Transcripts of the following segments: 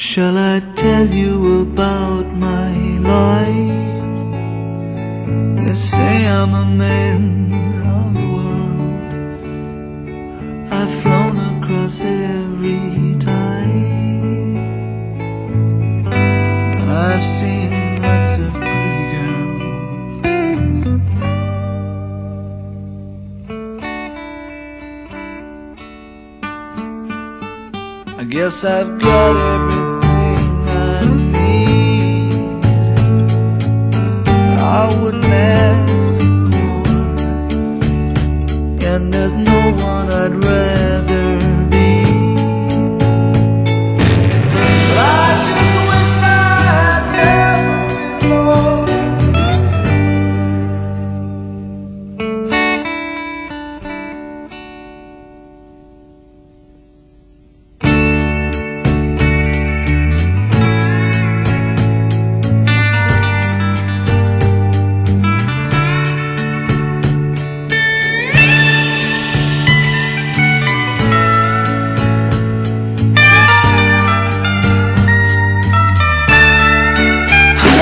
Shall I tell you about my life? They say I'm a man of the world. I've flown across every tide. I've seen lots of pretty girls. I guess I've got everything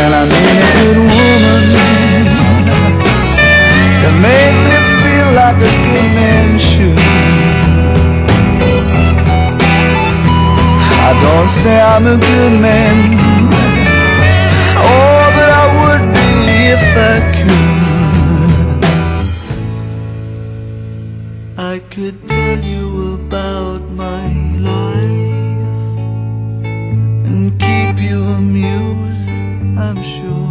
And I need a good woman to make me feel like a good man should. I don't say I'm a good man, oh, but I would be if I could. I could I'm sure.